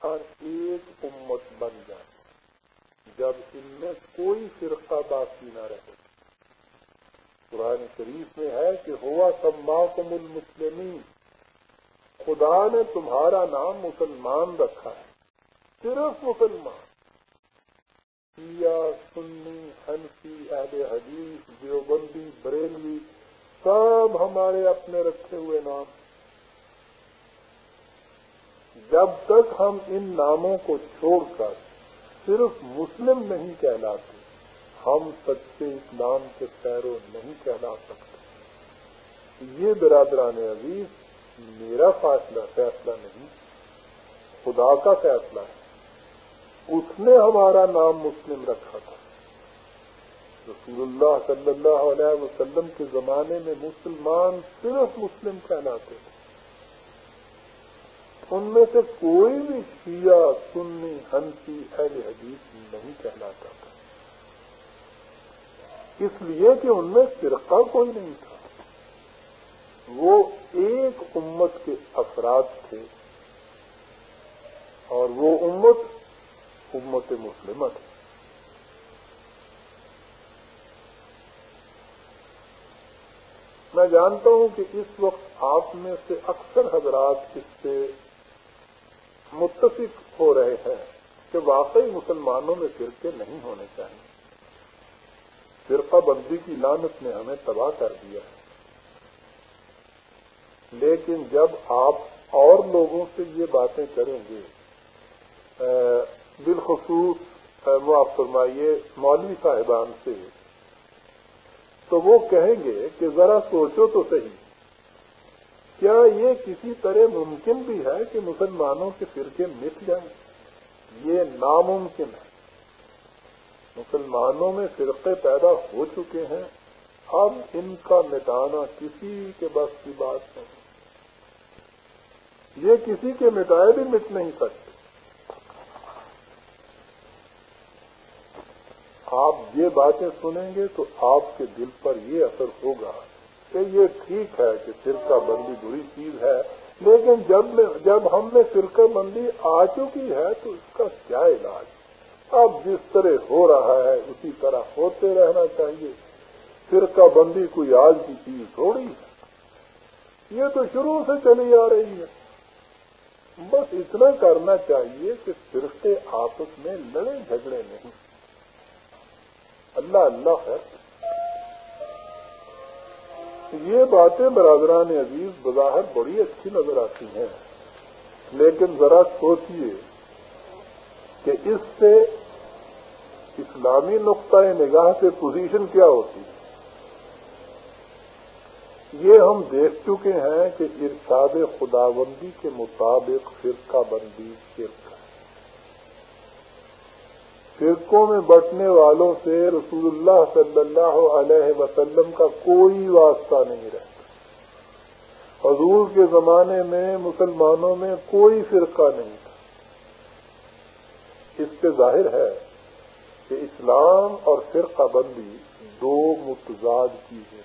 اور ایک امت بن جائے جب ان میں کوئی فرقہ باقی نہ رہے۔ قرآن شریف میں ہے کہ ہوا سما کم المسلمین، خدا نے تمہارا نام مسلمان رکھا ہے، صرف مسلمان۔ شیعہ، سنی ہنسی اہل حدیث، دیوبندی، بریلوی، سب ہمارے اپنے رکھے ہوئے نام۔ جب تک ہم ان ناموں کو چھوڑ کر صرف مسلم نہیں کہلاتے، ہم سچے اسلام کے پیرو نہیں کہلا سکتے۔ یہ برادران عزیز، میرا فاصلہ فیصلہ نہیں، خدا کا فیصلہ ہے۔ اس نے ہمارا نام مسلم رکھا تھا۔ رسول اللہ صلی اللہ علیہ وسلم کے زمانے میں مسلمان صرف مسلم کہلاتے تھے۔ ان میں سے کوئی بھی شیعہ سنی ہنسی اہل حدیث نہیں کہلاتا تھا۔ اس لیے کہ ان میں فرقہ کوئی نہیں تھا۔ وہ ایک امت کے افراد تھے اور وہ امت امت مسلمہ تھی میں جانتا ہوں کہ اس وقت آپ میں سے اکثر حضرات اس سے متفق ہو رہے ہیں کہ واقعی مسلمانوں میں فرقے نہیں ہونے چاہیے۔ فرقہ بندی کی لانت نے ہمیں تباہ کر دیا ہے۔ لیکن جب آپ اور لوگوں سے یہ باتیں کریں گے بالخصوص معاف فرمائیے مولوی صاحبان سے، تو وہ کہیں گے کہ ذرا سوچو تو صحیح۔ کیا یہ کسی طرح ممکن بھی ہے کہ مسلمانوں کے فرقے مٹ جائیں؟ یہ ناممکن ہے۔ مسلمانوں میں فرقے پیدا ہو چکے ہیں۔ اب ان کا مٹانا کسی کے بس کی بات نہیں۔ یہ کسی کے مٹائے بھی مٹ نہیں سکتے۔ آپ یہ باتیں سنیں گے تو آپ کے دل پر یہ اثر ہوگا۔ کہ یہ ٹھیک ہے کہ فرقہ بندی بری چیز ہے، لیکن جب جب ہم میں فرقہ بندی آ چکی ہے تو اس کا کیا علاج؟ اب جس طرح ہو رہا ہے، اسی طرح ہوتے رہنا چاہیے۔ فرقہ بندی کوئی آج کی چیز تھوڑی ہے۔ یہ تو شروع سے چلی آ رہی ہے۔ بس اتنا کرنا چاہیے کہ فرقے آپس میں لڑے جھگڑے نہیں۔ اللہ اللہ ہے۔ یہ باتیں برادران عزیز بظاہر بڑی اچھی نظر آتی ہیں۔ لیکن ذرا سوچیے کہ اس سے اسلامی نقطۂ نگاہ سے پوزیشن کیا ہوتی ہے؟ یہ ہم دیکھ چکے ہیں کہ ارشاد خداوندی کے مطابق فرقہ بندی فرق فرقوں میں بٹنے والوں سے رسول اللہ صلی اللہ علیہ وسلم کا کوئی واسطہ نہیں رہتا۔ حضور کے زمانے میں مسلمانوں میں کوئی فرقہ نہیں تھا۔ اس سے ظاہر ہے کہ اسلام اور فرقہ بندی دو متضاد چیزیں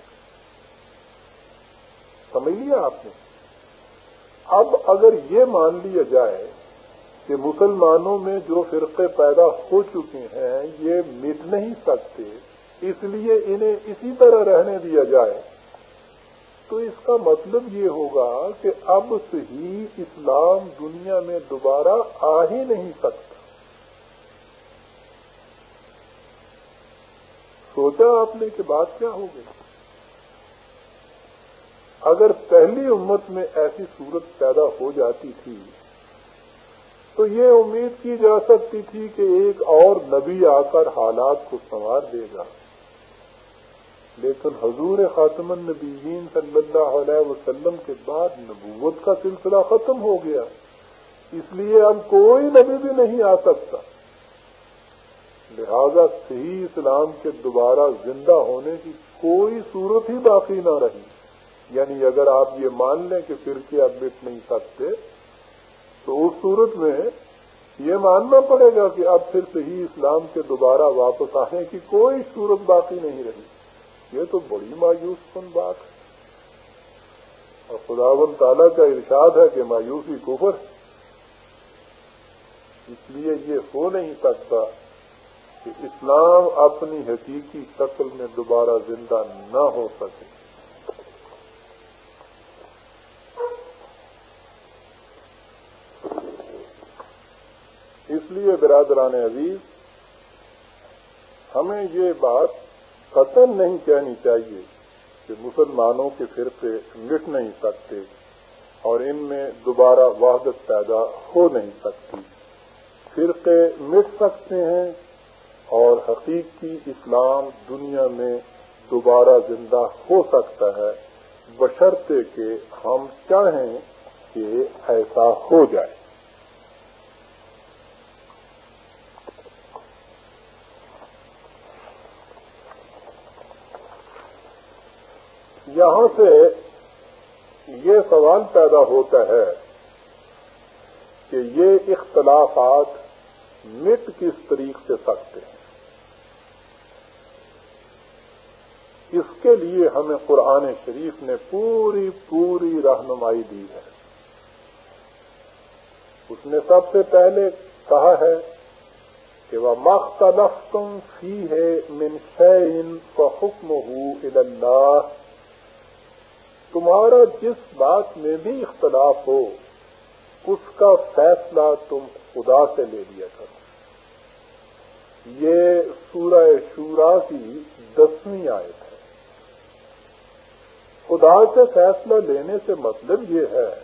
سمجھ لیا آپ نے؟ اب اگر یہ مان لیا جائے کہ مسلمانوں میں جو فرقے پیدا ہو چکے ہیں، یہ مٹ نہیں سکتے، اس لیے انہیں اسی طرح رہنے دیا جائے۔ تو اس کا مطلب یہ ہوگا کہ اب صحیح اسلام دنیا میں دوبارہ آ ہی نہیں سکتا۔ سوچا آپ نے کہ بات کیا ہو گئی۔ اگر پہلی امت میں ایسی صورت پیدا ہو جاتی تھی تو یہ امید کی جا سکتی تھی کہ ایک اور نبی آ کر حالات کو سنوار دے گا۔ لیکن حضور خاتم النبیین صلی اللہ علیہ وسلم کے بعد نبوت کا سلسلہ ختم ہو گیا۔ اس لیے اب کوئی نبی بھی نہیں آ سکتا۔ لہذا صحیح اسلام کے دوبارہ زندہ ہونے کی کوئی صورت ہی باقی نہ رہی۔ یعنی اگر آپ یہ مان لیں کہ فرقے اب مٹ نہیں سکتے تو اس صورت میں یہ ماننا پڑے گا کہ اب پھر صحیح اسلام کے دوبارہ واپس آنے کی کوئی صورت باقی نہیں رہی۔ یہ تو بڑی مایوس کن بات ہے۔ اور خداون تعالیٰ کا ارشاد ہے کہ مایوسی کفر اس لیے یہ ہو نہیں سکتا کہ اسلام اپنی حقیقی شکل میں دوبارہ زندہ نہ ہو سکے۔ اس لیے برادران عزیز، ہمیں یہ بات قطن نہیں کہنی چاہیے کہ مسلمانوں کے فرقے مٹ نہیں سکتے اور ان میں دوبارہ وحدت پیدا ہو نہیں سکتی۔ فرقے مٹ سکتے ہیں اور حقیقی اسلام دنیا میں دوبارہ زندہ ہو سکتا ہے، بشرطے کہ ہم چاہیں کہ ایسا ہو جائے۔ یہاں سے یہ سوال پیدا ہوتا ہے کہ یہ اختلافات مٹ کس طریق سے سکتے ہیں؟ اس کے لیے ہمیں قرآن شریف نے پوری پوری رہنمائی دی ہے۔ اس نے سب سے پہلے کہا ہے کہ وہ مختلف تم فی ہے منشین کا حکم ہو اللہ تمہارا جس بات میں بھی اختلاف ہو، اس کا فیصلہ تم خدا سے لے لیا کرو۔ یہ سورہ شورا کی دسویں آیت ہے۔ خدا سے فیصلہ لینے سے مطلب یہ ہے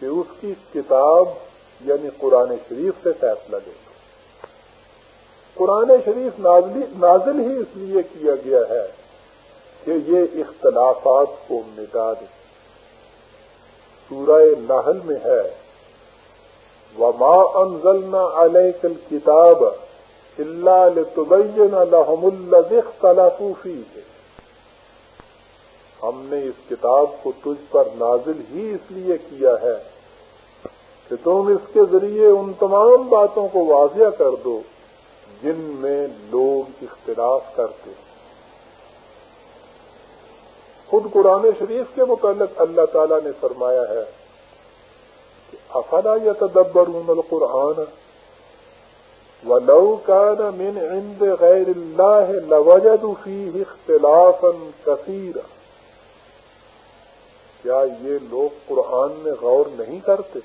کہ اس کی کتاب یعنی قرآن شریف سے فیصلہ لے لو۔ قرآن شریف نازل ہی اس لیے کیا گیا ہے کہ یہ اختلافات کو مٹا دے سورہ نحل میں ہے، وما انزلنا علیک الکتاب الا لتبین لهم الذي اختلفوا فيه۔ ہم نے اس کتاب کو تجھ پر نازل ہی اس لیے کیا ہے کہ تم اس کے ذریعے ان تمام باتوں کو واضح کر دو جن میں لوگ اختلاف کرتے ہیں۔ خود قرآن شریف کے متعلق اللہ تعالی نے فرمایا ہے کہ افلا یتدبرون القرآن ولو كان من عند غير الله لوجدوا فيه اختلافا كثيرا کیا یہ لوگ قرآن میں غور نہیں کرتے؟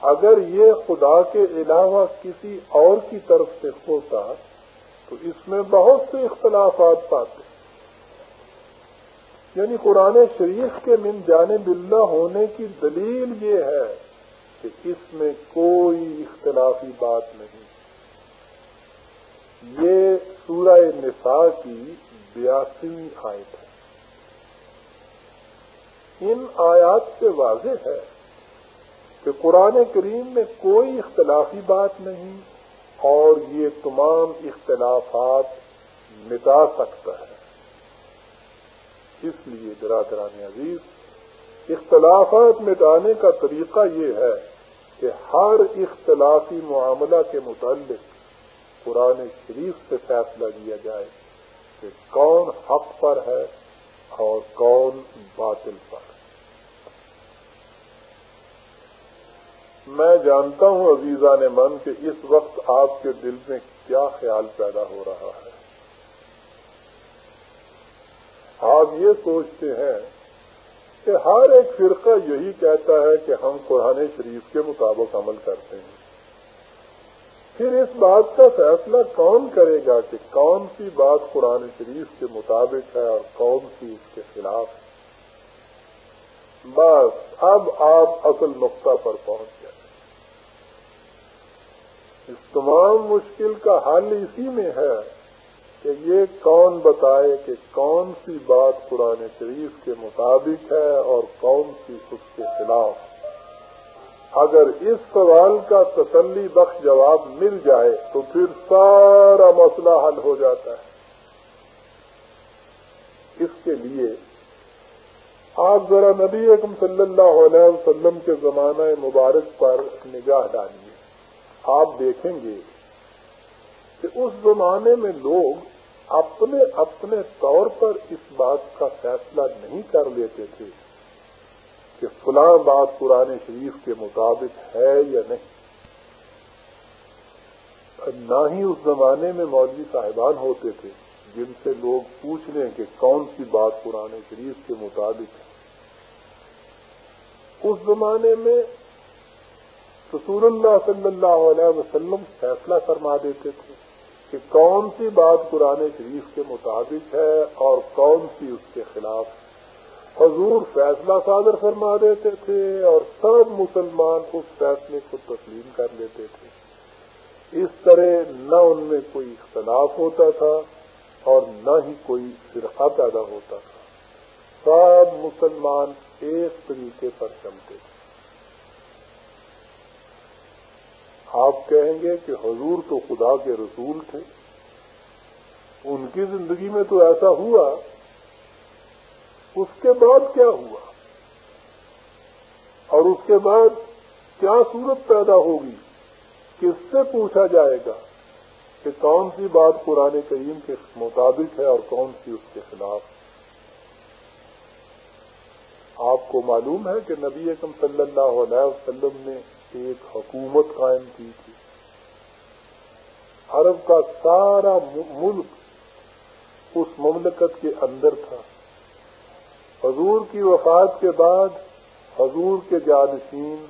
اگر یہ خدا کے علاوہ کسی اور کی طرف سے ہوتا تو اس میں بہت سے اختلافات پاتے۔ یعنی قرآن شریف کے من جانب اللہ ہونے کی دلیل یہ ہے کہ اس میں کوئی اختلافی بات نہیں۔ یہ سورہ نساء کی بیاسویں آیت ہے۔ ان آیات سے واضح ہے کہ قرآن کریم میں کوئی اختلافی بات نہیں اور یہ تمام اختلافات مٹا سکتا ہے۔ اس لیے برادران عزیز، اختلافات مٹانے کا طریقہ یہ ہے کہ ہر اختلافی معاملہ کے متعلق قرآن شریف سے فیصلہ لیا جائے کہ کون حق پر ہے اور کون باطل پر۔ میں جانتا ہوں عزیزہ نے من کہ اس وقت آپ کے دل میں کیا خیال پیدا ہو رہا ہے۔ آپ یہ سوچتے ہیں کہ ہر ایک فرقہ یہی کہتا ہے کہ ہم قرآن شریف کے مطابق عمل کرتے ہیں۔ پھر اس بات کا فیصلہ کون کرے گا کہ کون سی بات قرآن شریف کے مطابق ہے اور کون سی اس کے خلاف ہے؟ بس، اب آپ اصل نقطہ پر پہنچ گئے اس تمام مشکل کا حل اسی میں ہے کہ یہ کون بتائے کہ کون سی بات قرآن شریف کے مطابق ہے اور کون سی اس کے خلاف۔ اگر اس سوال کا تسلی بخش جواب مل جائے تو پھر سارا مسئلہ حل ہو جاتا ہے۔ اس کے لیے آپ ذرا نبی اکم صلی اللہ علیہ وسلم کے زمانہ مبارک پر نگاہ ڈالیے آپ دیکھیں گے کہ اس زمانے میں لوگ اپنے اپنے طور پر اس بات کا فیصلہ نہیں کر لیتے تھے کہ فلاں بات قرآن شریف کے مطابق ہے یا نہیں۔ نہ ہی اس زمانے میں مولوی صاحبان ہوتے تھے جن سے لوگ پوچھ لیں کہ کون سی بات پرانے شریف کے مطابق ہے۔ اس زمانے میں رسول اللہ صلی اللہ علیہ وسلم فیصلہ فرما دیتے تھے۔ کہ کون سی بات قرآن شریف کے مطابق ہے اور کون سی اس کے خلاف حضور فیصلہ صادر فرما دیتے تھے اور سب مسلمان اس فیصلے کو تسلیم کر لیتے تھے۔ اس طرح نہ ان میں کوئی اختلاف ہوتا تھا اور نہ ہی کوئی فرقہ پیدا ہوتا تھا۔ سب مسلمان ایک طریقے پر چلتے تھے۔ آپ کہیں گے کہ حضور تو خدا کے رسول تھے۔ ان کی زندگی میں تو ایسا ہوا، اس کے بعد کیا ہوا؟ اور اس کے بعد کیا صورت پیدا ہوگی؟ کس سے پوچھا جائے گا کہ کون سی بات قرآن کریم کے مطابق ہے اور کون سی اس کے خلاف؟ آپ کو معلوم ہے کہ نبی اکم صلی اللہ علیہ وسلم نے ایک حکومت قائم کی تھی۔ عرب کا سارا ملک اس مملکت کے اندر تھا۔ حضور کی وفات کے بعد حضور کے جانشین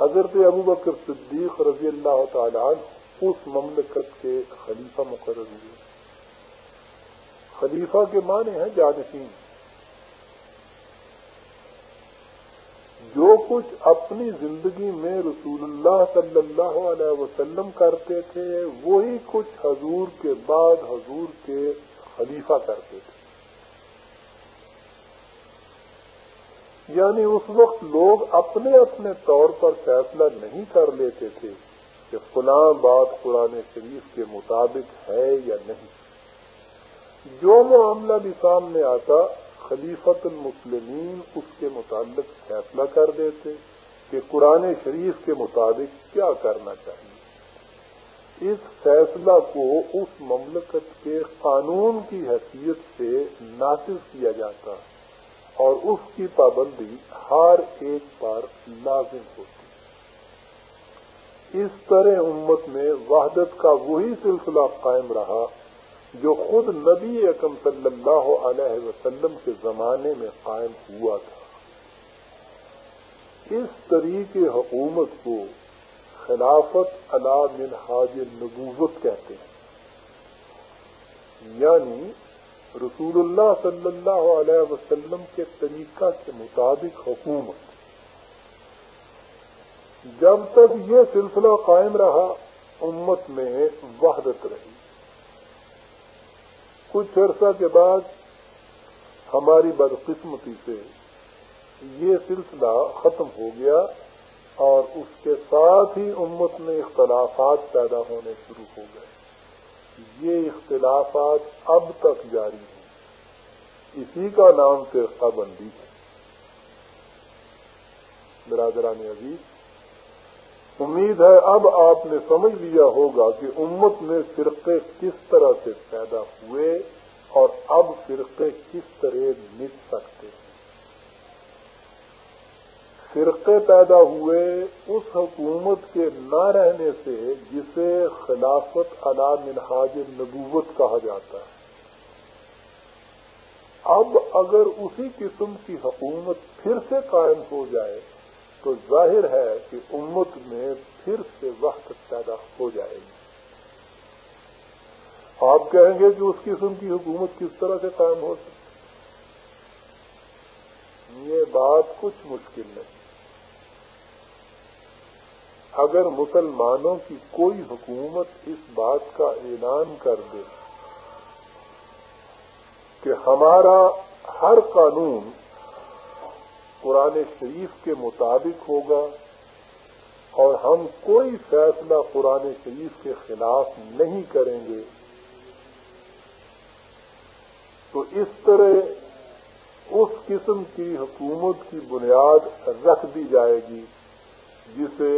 حضرت ابو بکر صدیق رضی اللہ تعالیٰ اس مملکت کے خلیفہ مقرر ہوئے۔ خلیفہ کے معنی ہیں جانشین جو کچھ اپنی زندگی میں رسول اللہ صلی اللہ علیہ وسلم کرتے تھے، وہی کچھ حضور کے بعد حضور کے خلیفہ کرتے تھے۔ یعنی اس وقت لوگ اپنے اپنے طور پر فیصلہ نہیں کر لیتے تھے کہ فلاں بات قرآن شریف کے مطابق ہے یا نہیں۔ جو معاملہ بھی سامنے آتا خلیفت المسلمین اس کے متعلق فیصلہ کر دیتے کہ قرآن شریف کے مطابق کیا کرنا چاہیے۔ اس فیصلہ کو اس مملکت کے قانون کی حیثیت سے نافذ کیا جاتا اور اس کی پابندی ہر ایک پر لازم ہوتی۔ اس طرح امت میں وحدت کا وہی سلسلہ قائم رہا جو خود نبی اکم صلی اللہ علیہ وسلم کے زمانے میں قائم ہوا تھا۔ اس طریقے حکومت کو خلافت علا من حاج نبوت کہتے ہیں۔ یعنی رسول اللہ صلی اللہ علیہ وسلم کے طریقہ کے مطابق حکومت۔ جب تک یہ سلسلہ قائم رہا، امت میں وحدت رہی۔ کچھ عرصہ کے بعد ہماری بدقسمتی سے یہ سلسلہ ختم ہو گیا اور اس کے ساتھ ہی امت میں اختلافات پیدا ہونے شروع ہو گئے۔ یہ اختلافات اب تک جاری ہیں۔ اسی کا نام فرقہ بندی ہے۔ برادران عزیز امید ہے اب آپ نے سمجھ لیا ہوگا کہ امت میں فرقے کس طرح سے پیدا ہوئے اور اب فرقے کس طرح مٹ سکتے ہیں۔ فرقے پیدا ہوئے اس حکومت کے نہ رہنے سے جسے خلافت علا منہاج نبوت کہا جاتا ہے۔ اب اگر اسی قسم کی حکومت پھر سے قائم ہو جائے تو ظاہر ہے کہ امت میں پھر سے وقت پیدا ہو جائے گی۔ آپ کہیں گے کہ اس قسم کی حکومت کس طرح سے قائم ہو سکتی یہ بات کچھ مشکل نہیں۔ اگر مسلمانوں کی کوئی حکومت اس بات کا اعلان کر دے کہ ہمارا ہر قانون قرآن شریف کے مطابق ہوگا اور ہم کوئی فیصلہ قرآن شریف کے خلاف نہیں کریں گے۔ تو اس طرح اس قسم کی حکومت کی بنیاد رکھ دی جائے گی جسے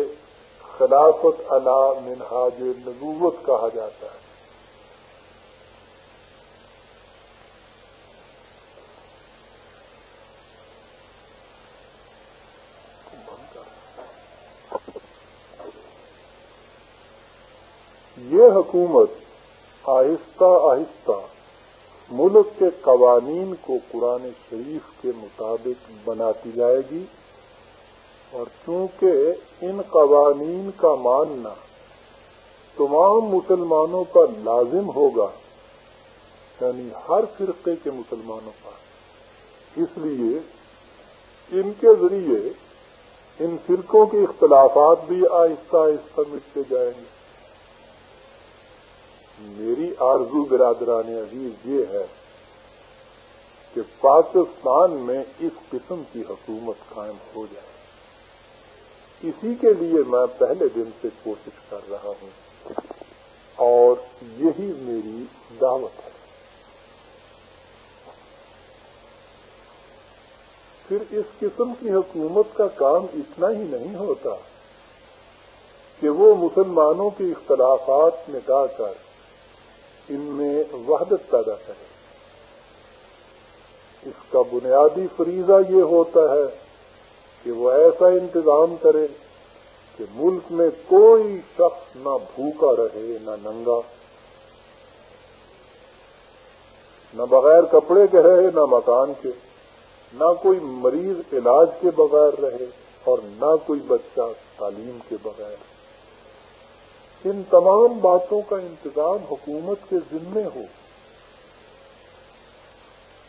خلافت علا منہاج نبوت کہا جاتا ہے یہ حکومت آہستہ آہستہ ملک کے قوانین کو قرآن شریف کے مطابق بناتی جائے گی اور چونکہ ان قوانین کا ماننا تمام مسلمانوں پر لازم ہوگا یعنی ہر فرقے کے مسلمانوں پر، اس لیے ان کے ذریعے ان فرقوں کے اختلافات بھی آہستہ آہستہ مٹتے جائیں گے۔ میری آرزو برادران عزیز یہ ہے کہ پاکستان میں اس قسم کی حکومت قائم ہو جائے۔ اسی کے لیے میں پہلے دن سے کوشش کر رہا ہوں۔ اور یہی میری دعوت ہے۔ پھر اس قسم کی حکومت کا کام اتنا ہی نہیں ہوتا کہ وہ مسلمانوں کے اختلافات مٹا کر ان میں وحدت پیدا کرے۔ اس کا بنیادی فریضہ یہ ہوتا ہے کہ وہ ایسا انتظام کرے کہ ملک میں کوئی شخص نہ بھوکا رہے، نہ ننگا، نہ بغیر کپڑے کے رہے، نہ مکان کے، نہ کوئی مریض علاج کے بغیر رہے اور نہ کوئی بچہ تعلیم کے بغیر۔ ان تمام باتوں کا انتظام حکومت کے ذمے ہو۔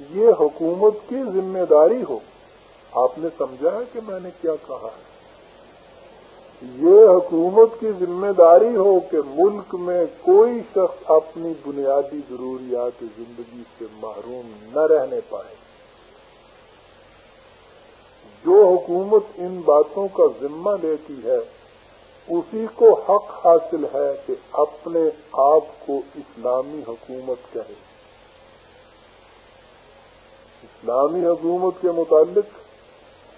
یہ حکومت کی ذمہ داری ہو۔ آپ نے سمجھا ہے کہ میں نے کیا کہا ہے؟ یہ حکومت کی ذمہ داری ہو کہ ملک میں کوئی شخص اپنی بنیادی ضروریات زندگی سے محروم نہ رہنے پائے۔ جو حکومت ان باتوں کا ذمہ لیتی ہے اسی کو حق حاصل ہے کہ اپنے آپ کو اسلامی حکومت کہے۔ اسلامی حکومت کے متعلق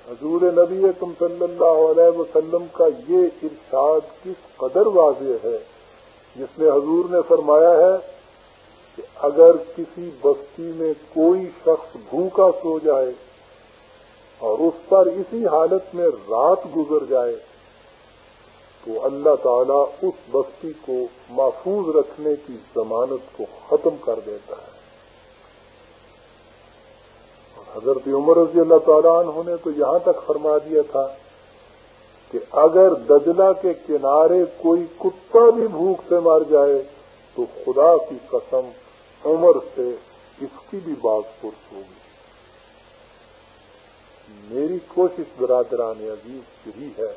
حضور نبی تم صلی اللہ علیہ وسلم کا یہ ارشاد کس قدر واضح ہے، جس میں حضور نے فرمایا ہے کہ اگر کسی بستی میں کوئی شخص بھوکا سو جائے اور اس پر اسی حالت میں رات گزر جائے تو اللہ تعالیٰ اس بستی کو محفوظ رکھنے کی ضمانت کو ختم کر دیتا ہے۔ اور حضرت عمر رضی اللہ تعالیٰ عنہ نے تو یہاں تک فرما دیا تھا کہ اگر دجلہ کے کنارے کوئی کتا بھی بھوک سے مار جائے تو خدا کی قسم عمر سے اس کی بھی بات پرس ہوگی۔ میری کوشش برادران عزیز یہی ہے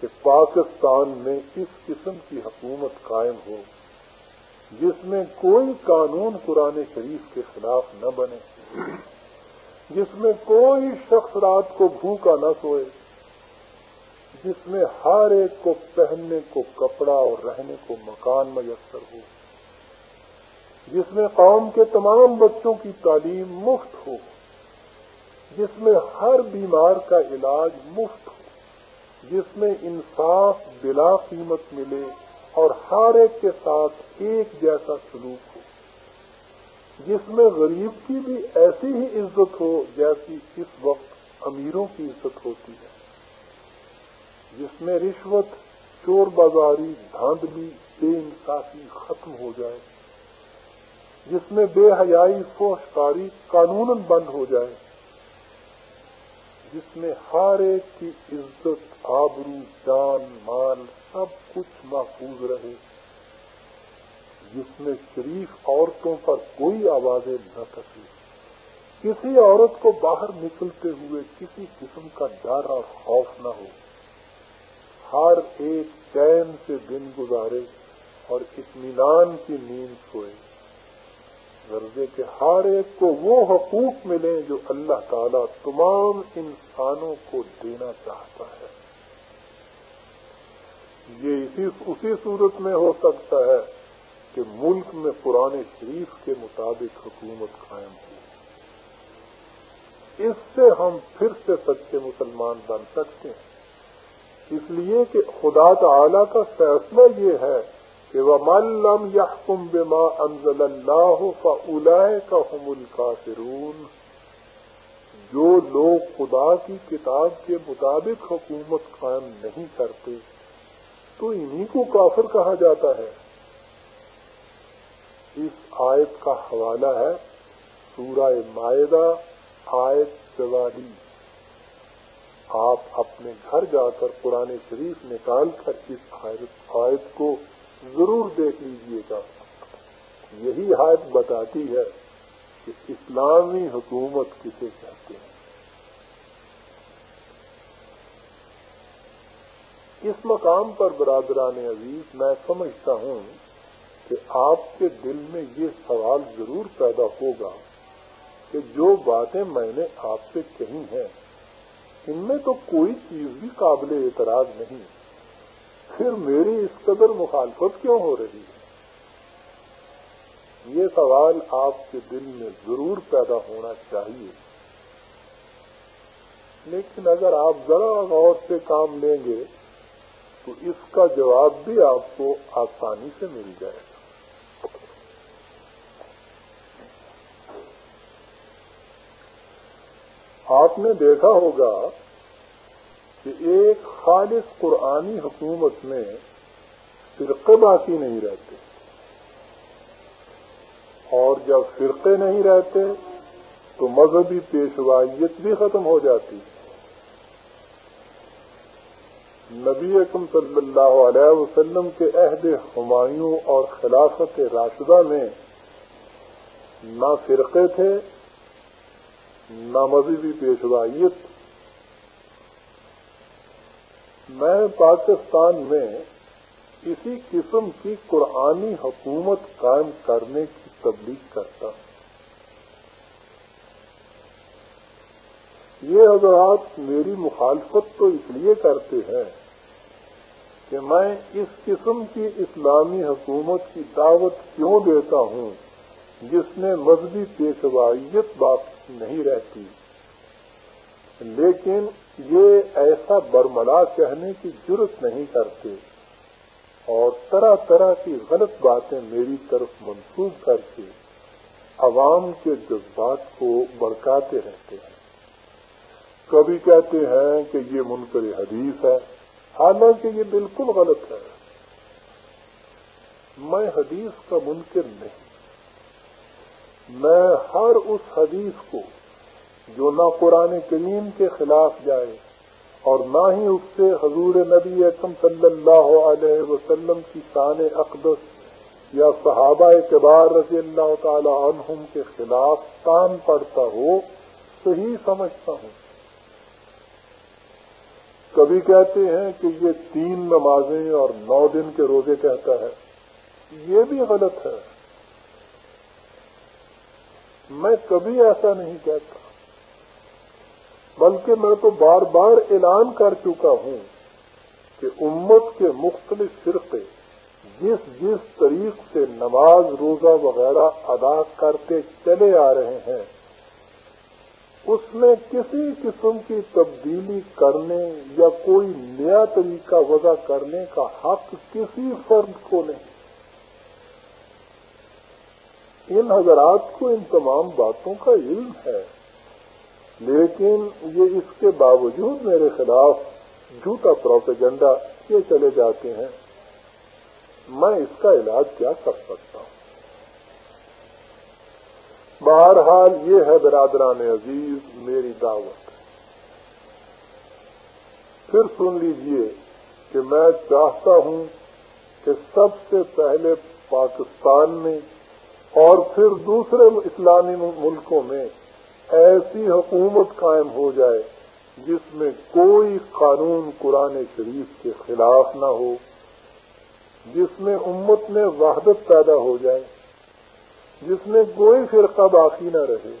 کہ پاکستان میں اس قسم کی حکومت قائم ہو جس میں کوئی قانون قرآن شریف کے خلاف نہ بنے، جس میں کوئی شخص رات کو بھوکا نہ سوئے، جس میں ہر ایک کو پہننے کو کپڑا اور رہنے کو مکان میسر ہو، جس میں قوم کے تمام بچوں کی تعلیم مفت ہو، جس میں ہر بیمار کا علاج مفت ہو۔ جس میں انصاف بلا قیمت ملے اور ہر ایک کے ساتھ ایک جیسا سلوک ہو۔ جس میں غریب کی بھی ایسی ہی عزت ہو جیسی اس وقت امیروں کی عزت ہوتی ہے۔ جس میں رشوت، چور بازاری، دھاندلی، بے انصافی ختم ہو جائے۔ جس میں بے حیائی فوشکاری قانون بند ہو جائے۔ جس میں ہر ایک کی عزت، آبرو، جان، مال سب کچھ محفوظ رہے۔ جس میں شریف عورتوں پر کوئی آوازیں نہ سکے کسی عورت کو باہر نکلتے ہوئے کسی قسم کا ڈر اور خوف نہ ہو۔ ہر ایک چین سے دن گزارے اور اطمینان کی نیند سوئے۔ غرضے کے ہر ایک کو وہ حقوق ملیں جو اللہ تعالیٰ تمام انسانوں کو دینا چاہتا ہے۔ یہ اسی اسی صورت میں ہو سکتا ہے کہ ملک میں پرانے شریف کے مطابق حکومت قائم ہو۔ اس سے ہم پھر سے سچے مسلمان بن سکتے ہیں۔ اس لیے کہ خدا تعالی کا فیصلہ یہ ہے کہ وہ ملم یا بما انزل اللہ فلائے کا جو لوگ خدا کی کتاب کے مطابق حکومت قائم نہیں کرتے، تو انہی کو کافر کہا جاتا ہے۔ اس آیت کا حوالہ ہے سورہ معدہ آیت چوالی آپ اپنے گھر جا کر پرانے شریف نکال کر اس آیت کو ضرور دیکھ لیجیے گا۔ یہی آیت بتاتی ہے کہ اسلامی حکومت کسے کہتے ہیں۔ اس مقام پر برادران عزیز، میں سمجھتا ہوں کہ آپ کے دل میں یہ سوال ضرور پیدا ہوگا کہ جو باتیں میں نے آپ سے کہی ہیں، ان میں تو کوئی چیز بھی قابل اعتراض نہیں۔ پھر میری اس قدر مخالفت کیوں ہو رہی ہے؟ یہ سوال آپ کے دل میں ضرور پیدا ہونا چاہیے۔ لیکن اگر آپ ذرا غور سے کام لیں گے، تو اس کا جواب بھی آپ کو آسانی سے مل جائے گا۔ آپ نے دیکھا ہوگا کہ ایک خالص قرآنی حکومت میں فرقے باقی نہیں رہتے۔ اور جب فرقے نہیں رہتے، تو مذہبی پیشوائیت بھی ختم ہو جاتی۔ نبی اکم صلی اللہ علیہ وسلم کے عہد ہمایوں اور خلافت راشدہ میں نہ فرقے تھے، نہ مذہبی پیشوائیت میں پاکستان میں اسی قسم کی قرآنی حکومت قائم کرنے کی تبلیغ کرتا ہوں۔ یہ حضرات میری مخالفت تو اس لیے کرتے ہیں کہ میں اس قسم کی اسلامی حکومت کی دعوت کیوں دیتا ہوں جس میں مذہبی پیشوائیت بات نہیں رہتی۔ لیکن یہ ایسا برملا کہنے کی ضرورت نہیں کرتے اور طرح طرح کی غلط باتیں میری طرف منسوخ کر کے عوام کے جذبات کو بڑکاتے رہتے ہیں۔ کبھی کہتے ہیں کہ یہ منکر حدیث ہے، حالانکہ یہ بالکل غلط ہے۔ میں حدیث کا منکر نہیں، میں ہر اس حدیث کو جو نہ قرآن کریم کے خلاف جائے اور نہ ہی اس سے حضور نبی اکم صلی اللہ علیہ وسلم کی شان اقدس یا صحابہ کبار رضی اللہ تعالی عنہم کے خلاف تان پڑتا ہو، صحیح سمجھتا ہوں۔ کبھی کہتے ہیں کہ یہ تین نمازیں اور نو دن کے روزے کہتا ہے۔ یہ بھی غلط ہے۔ میں کبھی ایسا نہیں کہتا۔ بلکہ میں تو بار بار اعلان کر چکا ہوں کہ امت کے مختلف فرقے جس جس طریق سے نماز روزہ وغیرہ ادا کرتے چلے آ رہے ہیں، اس میں کسی قسم کی تبدیلی کرنے یا کوئی نیا طریقہ وضع کرنے کا حق کسی فرد کو نہیں۔ ان حضرات کو ان تمام باتوں کا علم ہے۔ لیکن یہ اس کے باوجود میرے خلاف جھوٹا پروپیگنڈا یہ چلے جاتے ہیں۔ میں اس کا علاج کیا کر سکتا ہوں؟ بہرحال یہ ہے برادران عزیز، میری دعوت۔ پھر سن لیجیے کہ میں چاہتا ہوں کہ سب سے پہلے پاکستان میں اور پھر دوسرے اسلامی ملکوں میں ایسی حکومت قائم ہو جائے جس میں کوئی قانون قرآن شریف کے خلاف نہ ہو، جس میں امت میں وحدت پیدا ہو جائے، جس میں کوئی فرقہ باقی نہ رہے،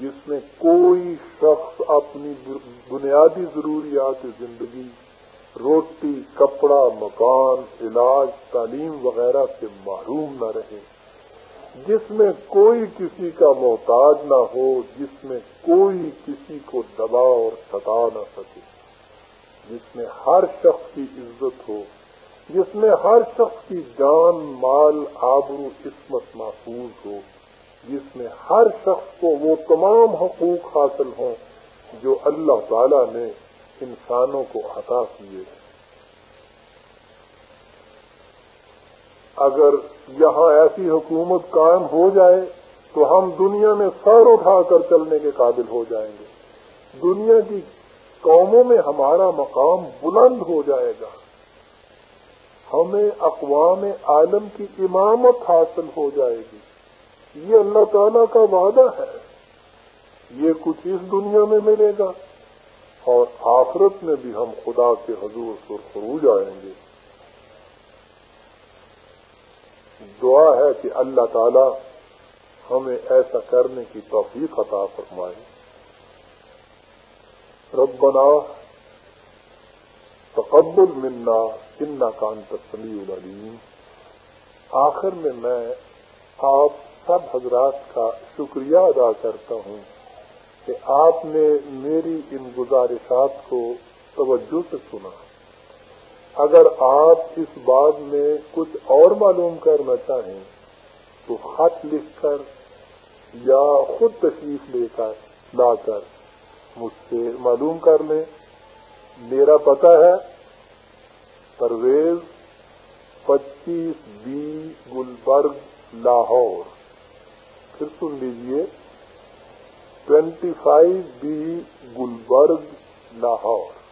جس میں کوئی شخص اپنی بنیادی ضروریات زندگی، روٹی، کپڑا، مکان، علاج، تعلیم وغیرہ سے معروم نہ رہے۔ جس میں کوئی کسی کا محتاج نہ ہو، جس میں کوئی کسی کو دبا اور ستا نہ سکے۔ جس میں ہر شخص کی عزت ہو، جس میں ہر شخص کی جان، مال، آبرو، قسمت محفوظ ہو، جس میں ہر شخص کو وہ تمام حقوق حاصل ہوں جو اللہ تعالی نے انسانوں کو عطا کیے۔ ہیں اگر یہاں ایسی حکومت قائم ہو جائے تو ہم دنیا میں سر اٹھا کر چلنے کے قابل ہو جائیں گے۔ دنیا کی قوموں میں ہمارا مقام بلند ہو جائے گا۔ ہمیں اقوام عالم کی امامت حاصل ہو جائے گی۔ یہ اللہ تعالی کا وعدہ ہے۔ یہ کچھ اس دنیا میں ملے گا۔ اور آخرت میں بھی ہم خدا کے حضور سر خروج آئیں گے۔ دعا ہے کہ اللہ تعالی ہمیں ایسا کرنے کی توفیق عطا فرمائے۔ ربنا تقبل منا کنا کان تسلی العلیم۔ آخر میں میں آپ سب حضرات کا شکریہ ادا کرتا ہوں کہ آپ نے میری ان گزارشات کو توجہ سے سنا۔ اگر آپ اس بات میں کچھ اور معلوم کرنا چاہیں، تو خط لکھ کر یا خود تشریف لے کر، لا کر مجھ سے معلوم کر لیں۔ میرا پتہ ہے، پرویز پچیس بی گلبرگ، لاہور۔ پھر سن لیجیے، twenty five B Gulberg, Lahore.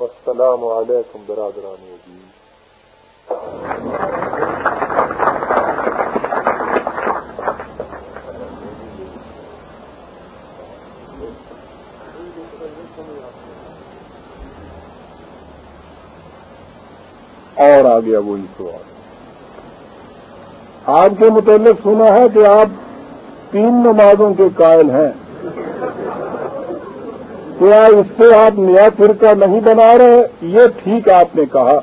السلام علیکم برادرانی جی اور آ گیا وہی سوال. آپ کے متعلق سنا ہے کہ آپ تین نمازوں کے قائل ہیں. کیا اس سے آپ نیا فرقہ نہیں بنا رہے؟ یہ ٹھیک آپ نے کہا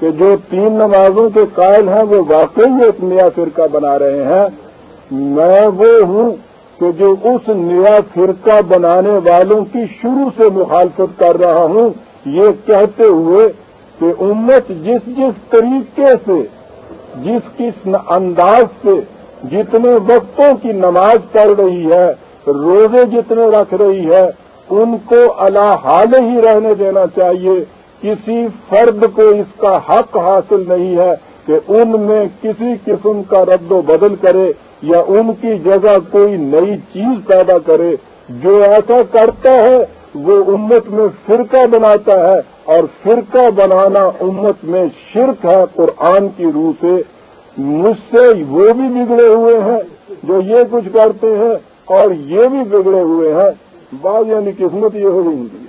کہ جو تین نمازوں کے قائل ہیں، وہ واقعی ایک نیا فرقہ بنا رہے ہیں۔ میں وہ ہوں کہ جو اس نیا فرقہ بنانے والوں کی شروع سے مخالفت کر رہا ہوں۔ یہ کہتے ہوئے کہ امت جس جس طریقے سے، جس کس انداز سے جتنے وقتوں کی نماز پڑھ رہی ہے، روزے جتنے رکھ رہی ہے ان کو اللہ حال ہی رہنے دینا چاہیے۔ کسی فرد کو اس کا حق حاصل نہیں ہے کہ ان میں کسی قسم کا رد و بدل کرے یا ان کی جگہ کوئی نئی چیز پیدا کرے۔ جو ایسا کرتا ہے، وہ امت میں فرقہ بناتا ہے اور فرقہ بنانا امت میں شرک ہے قرآن کی روح سے۔ مجھ سے وہ بھی بگڑے ہوئے ہیں جو یہ کچھ کرتے ہیں اور یہ بھی بگڑے ہوئے ہیں۔ بعض یعنی قسمت یہ ہو گئی۔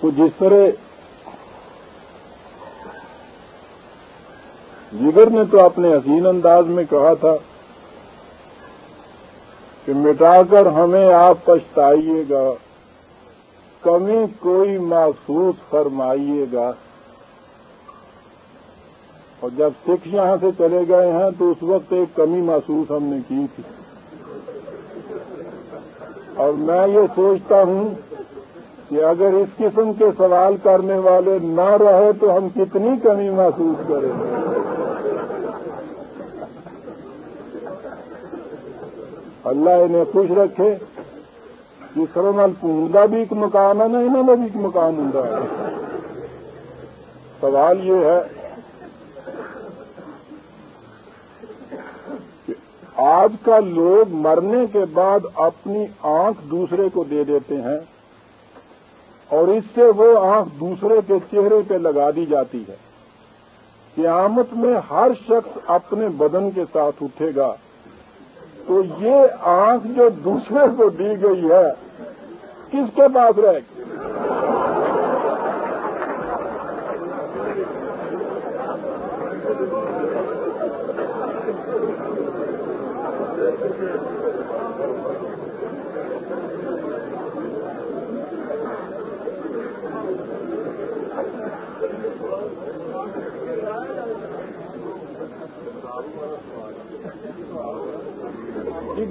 تو جس طرح جگر نے تو اپنے حسین انداز میں کہا تھا کہ مٹا کر ہمیں آپ پچھتائیے گا کمی کوئی محسوس فرمائیے گا۔ اور جب سکھ یہاں سے چلے گئے ہیں تو اس وقت ایک کمی محسوس ہم نے کی تھی۔ اور میں یہ سوچتا ہوں کہ اگر اس قسم کے سوال کرنے والے نہ رہے تو ہم کتنی کمی محسوس کریں گے۔ اللہ انہیں خوش رکھے جس طرح نال پونڈا بھی ایک مکان ہے نا انہوں نے بھی ایک مکان ہوں سوال یہ ہے کہ آج کا لوگ مرنے کے بعد اپنی آنکھ دوسرے کو دے دیتے ہیں اور اس سے وہ آنکھ دوسرے کے چہرے پہ لگا دی جاتی ہے۔ قیامت میں ہر شخص اپنے بدن کے ساتھ اٹھے گا۔ تو یہ آنکھ جو دوسرے کو دی گئی ہے کس کے پاس رہے گی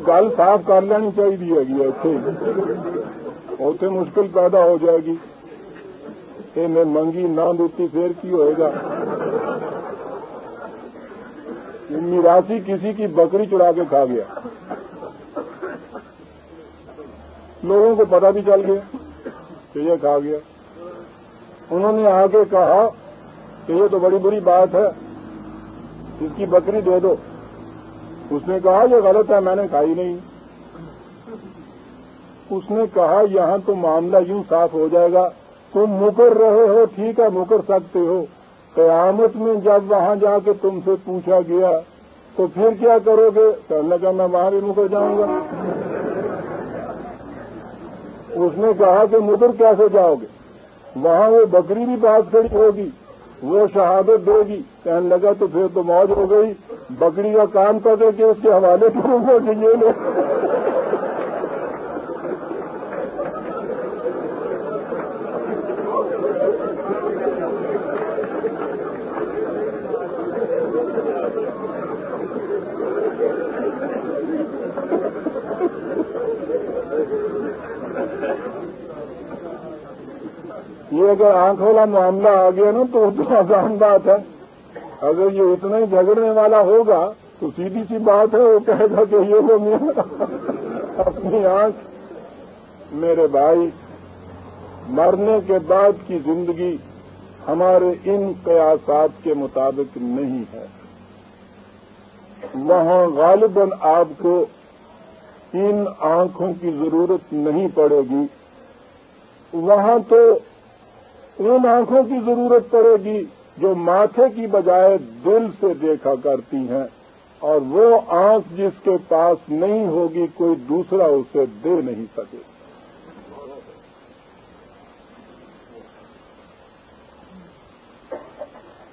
گل صاف کر لینی چاہیے گی اتنے اتنے مشکل پیدا ہو جائے گی۔ یہ منگی نہ دوتی پھر کی ہوئے گا؟ میراسی کسی کی بکری چڑا کے کھا گیا۔ لوگوں کو پتا بھی چل گیا کہ یہ کھا گیا۔ انہوں نے آ کے کہا کہ یہ تو بڑی بری بات ہے۔ اس کی بکری دے دو۔ اس نے کہا، یہ غلط ہے، میں نے کھائی نہیں. اس نے کہا، یہاں تو معاملہ یوں صاف ہو جائے گا۔ تم مکر رہے ہو، ٹھیک ہے، مکر سکتے ہو۔ قیامت میں جب وہاں جا کے تم سے پوچھا گیا، تو پھر کیا کرو گے؟ کہنے لگا، میں وہاں بھی مکر جاؤں گا. اس نے کہا کہ مکر کیسے جاؤ گے؟ وہاں وہ بکری بھی بات کھڑی ہوگی، وہ شہادت دے گی۔ کہنے لگا، تو پھر تو موج ہو گئی۔ بکری کا کام کر کے اس کے حوالے کروں گا کہ یہ لوگ یہ اگر آنکھ والا معاملہ آ گیا نا تو آسان بات ہے۔ اگر یہ اتنا ہی جھگڑنے والا ہوگا تو سیدھی سی بات ہے، وہ کہے گا کہ یہ لوگ اپنی آنکھ میرے بھائی، مرنے کے بعد کی زندگی ہمارے ان قیاسات کے مطابق نہیں ہے۔ وہاں غالباً آپ کو ان آنکھوں کی ضرورت نہیں پڑے گی۔ وہاں تو ان آنکھوں کی ضرورت پڑے گی۔ جو ماتھے کی بجائے دل سے دیکھا کرتی ہیں، اور وہ آنکھ جس کے پاس نہیں ہوگی، کوئی دوسرا اسے دے نہیں سکے۔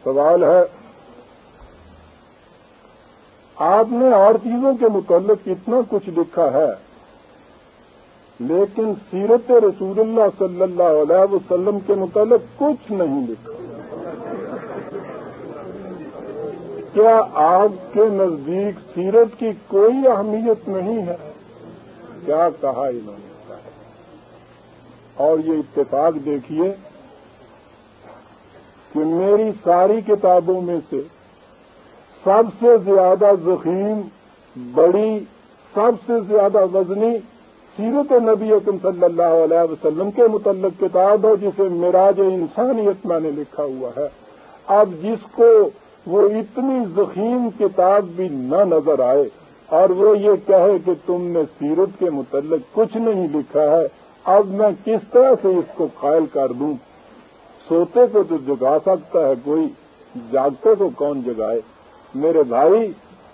سوال ہے، آپ نے اور چیزوں کے متعلق اتنا کچھ لکھا ہے، لیکن سیرت رسول اللہ صلی اللہ علیہ وسلم کے متعلق کچھ نہیں لکھا۔ کیا آپ کے نزدیک سیرت کی کوئی اہمیت نہیں ہے؟ کیا کہا انہوں نے؟ اور یہ اتفاق دیکھیے کہ میری ساری کتابوں میں سے سب سے زیادہ زخیم بڑی، سب سے زیادہ وزنی سیرت نبی اکم صلی اللہ علیہ وسلم کے متعلق کتاب ہے جسے میراج انسانیت میں نے لکھا ہوا ہے۔ اب جس کو وہ اتنی زخیم کتاب بھی نہ نظر آئے اور وہ یہ کہے کہ تم نے سیرت کے متعلق کچھ نہیں لکھا ہے، اب میں کس طرح سے اس کو قائل کر دوں؟ سوتے کو تو جگا سکتا ہے کوئی، جاگتے کو کون جگائے؟ میرے بھائی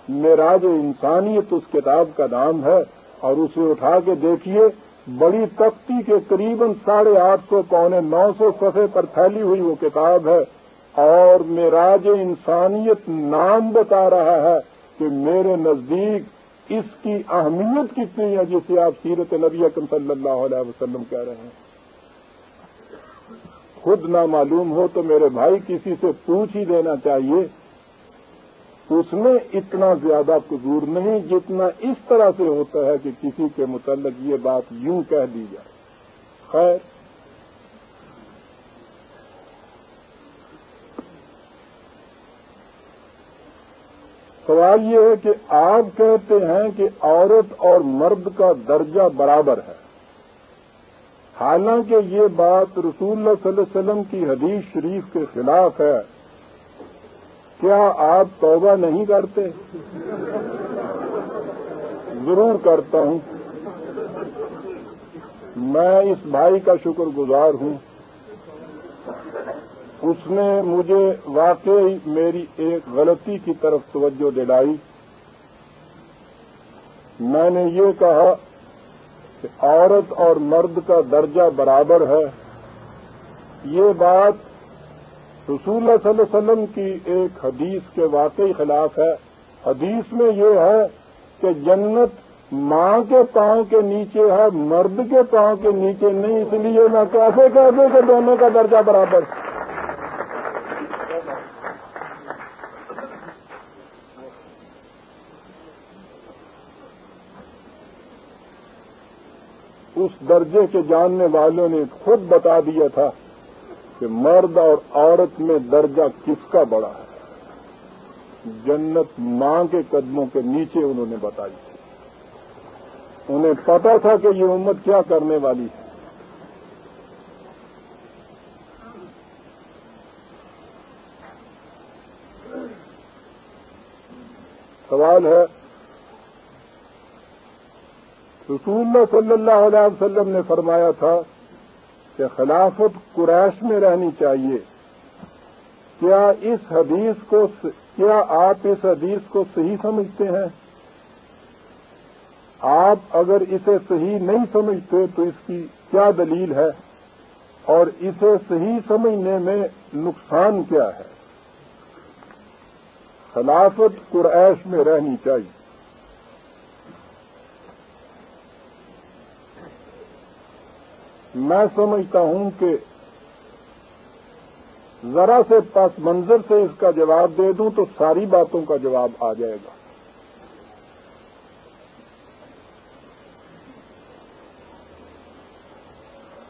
میراج انسانیت اس کتاب کا نام ہے اور اسے اٹھا کے دیکھیے، بڑی تختی کے قریب ساڑھے آٹھ سو، پونے نو سو صفحے پر پھیلی ہوئی وہ کتاب ہے۔ اور میراج انسانیت نام بتا رہا ہے کہ میرے نزدیک اس کی اہمیت کتنی ہے جسے آپ سیرت نبی اکم صلی اللہ علیہ وسلم کہہ رہے ہیں۔ خود نہ معلوم ہو تو میرے بھائی کسی سے پوچھ ہی دینا چاہیے۔ اس میں اتنا زیادہ قبور نہیں جتنا اس طرح سے ہوتا ہے کہ کسی کے متعلق یہ بات یوں کہہ دی جائے۔ خیر۔ سوال یہ ہے کہ آپ کہتے ہیں کہ عورت اور مرد کا درجہ برابر ہے۔ حالانکہ یہ بات رسول اللہ صلی اللہ علیہ وسلم کی حدیث شریف کے خلاف ہے۔ کیا آپ توبہ نہیں کرتے؟ ضرور کرتا ہوں۔ میں اس بھائی کا شکر گزار ہوں۔ اس نے مجھے واقعی میری ایک غلطی کی طرف توجہ دلائی۔ میں نے یہ کہا کہ عورت اور مرد کا درجہ برابر ہے۔ یہ بات رسول اللہ صلی اللہ علیہ وسلم کی ایک حدیث کے واقعی خلاف ہے۔ حدیث میں یہ ہے کہ جنت ماں کے پاؤں کے نیچے ہے، مرد کے پاؤں کے نیچے نہیں، اس لیے میں کیسے کہتے کہ دونوں کا درجہ برابر اس درجے کے جاننے والوں نے خود بتا دیا تھا کہ مرد اور عورت میں درجہ کس کا بڑا ہے۔ جنت ماں کے قدموں کے نیچے انہوں نے بتائی تھی۔ انہیں پتا تھا کہ یہ امت کیا کرنے والی ہے۔ سوال ہے رسول اللہ صلی اللہ علیہ وسلم نے فرمایا تھا کہ خلافت قریش میں رہنی چاہیے۔ کیا اس حدیث کو کیا آپ اس حدیث کو صحیح سمجھتے ہیں؟ آپ اگر اسے صحیح نہیں سمجھتے تو اس کی کیا دلیل ہے؟ اور اسے صحیح سمجھنے میں نقصان کیا ہے؟ خلافت قریش میں رہنی چاہیے۔ میں سمجھتا ہوں کہ ذرا سے پس منظر سے اس کا جواب دے دوں تو ساری باتوں کا جواب آ جائے گا۔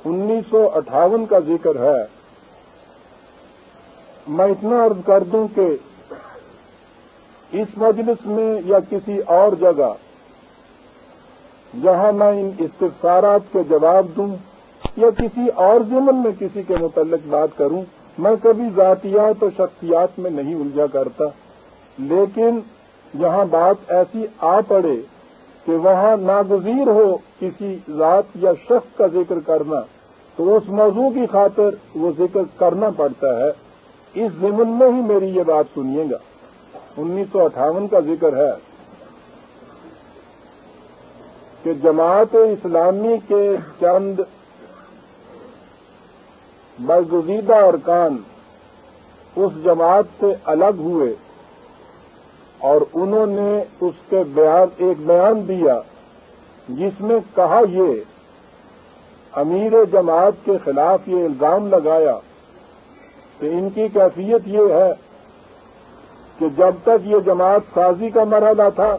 انیس سو اٹھاون کا ذکر ہے۔ میں اتنا عرض کر دوں کہ اس مجلس میں یا کسی اور جگہ جہاں میں ان استفسارات کے جواب دوں یا کسی اور ضمن میں کسی کے متعلق بات کروں، میں کبھی ذاتیات اور شخصیات میں نہیں الجھا کرتا۔ لیکن جہاں بات ایسی آ پڑے کہ وہاں ناگزیر ہو کسی ذات یا شخص کا ذکر کرنا، تو اس موضوع کی خاطر وہ ذکر کرنا پڑتا ہے۔ اس ضمن میں ہی میری یہ بات سنیے گا۔ انیس سو اٹھاون کا ذکر ہے کہ جماعت اسلامی کے چند برگزیدہ ارکان اس جماعت سے الگ ہوئے اور انہوں نے اس کے بیان، ایک بیان دیا، جس میں کہا یہ، امیر جماعت کے خلاف یہ الزام لگایا کہ ان کی کیفیت یہ ہے کہ جب تک یہ جماعت سازی کا مرحلہ تھا،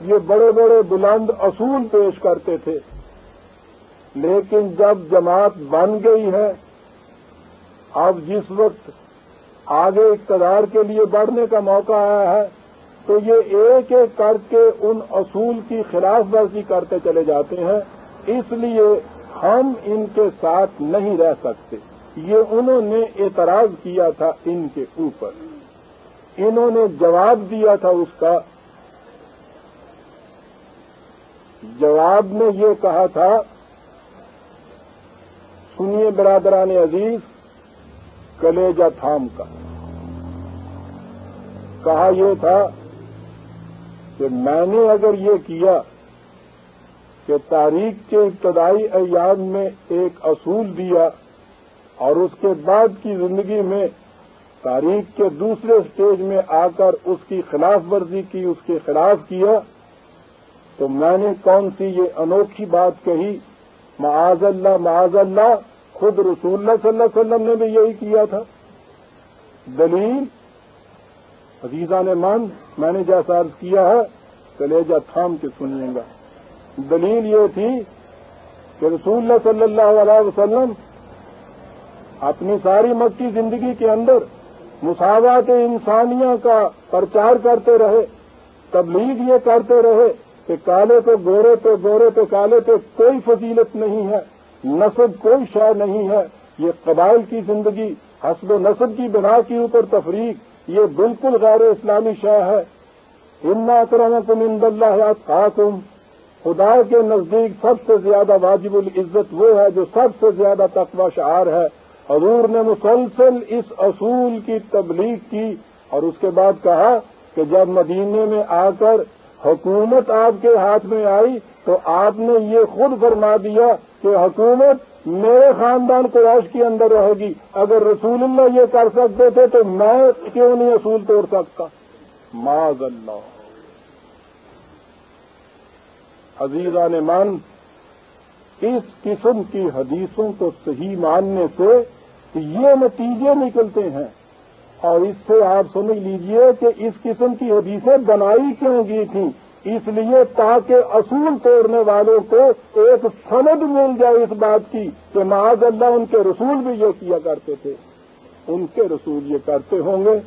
یہ بڑے بڑے بلند اصول پیش کرتے تھے۔ لیکن جب جماعت بن گئی ہے، اب جس وقت آگے اقتدار کے لیے بڑھنے کا موقع آیا ہے، تو یہ ایک ایک کر کے ان اصول کی خلاف ورزی کرتے چلے جاتے ہیں۔ اس لیے ہم ان کے ساتھ نہیں رہ سکتے۔ یہ انہوں نے اعتراض کیا تھا ان کے اوپر۔ انہوں نے جواب دیا تھا اس کا۔ جواب میں یہ کہا تھا سنیے برادران عزیز کلیجا تھام کا۔ کہا یہ تھا کہ میں نے اگر یہ کیا کہ تاریخ کے ابتدائی ایام میں ایک اصول دیا اور اس کے بعد کی زندگی میں تاریخ کے دوسرے سٹیج میں آ کر اس کی خلاف ورزی کی، اس کے خلاف کیا، تو میں نے کون سی یہ انوکھی بات کہی معاذ اللہ معاذ اللہ، خود رسول اللہ صلی اللہ علیہ وسلم نے بھی یہی کیا تھا۔ دلیل؟ عزیزہ نے مان، میں نے جیسا عرض کیا ہے کلیجا تھام کے سنیے گا۔ دلیل یہ تھی کہ رسول اللہ صلی اللہ علیہ وسلم اپنی ساری مکی زندگی کے اندر مساوات انسانیہ کا پرچار کرتے رہے، تبلیغ یہ کرتے رہے کہ کالے پہ گورے پہ گورے پہ کالے پہ کوئی فضیلت نہیں ہے، نصب کوئی شے نہیں ہے۔ یہ قبائل کی زندگی، حسب و نصب کی بنا کے اوپر تفریق، یہ بالکل غیر اسلامی شاہ ہے۔ امنا کرم تم اند اللہ خاکم خدا کے نزدیک سب سے زیادہ واجب العزت وہ ہے جو سب سے زیادہ تقوی شعار ہے۔ حضور نے مسلسل اس اصول کی تبلیغ کی اور اس کے بعد کہا کہ جب مدینے میں آ کر حکومت آپ کے ہاتھ میں آئی تو آپ نے یہ خود فرما دیا کہ حکومت میرے خاندان قریش کے اندر رہے گی۔ اگر رسول اللہ یہ کر سکتے تھے تو میں کیوں نہیں اصول توڑ سکتا؟ معذ اللہ عزیزان من اس قسم کی حدیثوں کو صحیح ماننے سے یہ نتیجے نکلتے ہیں۔ اور اس سے آپ سمجھ لیجیے کہ اس قسم کی حدیثیں بنائی کیوں گئی تھیں؟ اس لیے تاکہ اصول توڑنے والوں کو ایک سند مل جائے اس بات کی کہ معاذ اللہ ان کے رسول بھی یہ کیا کرتے تھے۔ ان کے رسول یہ کرتے ہوں گے۔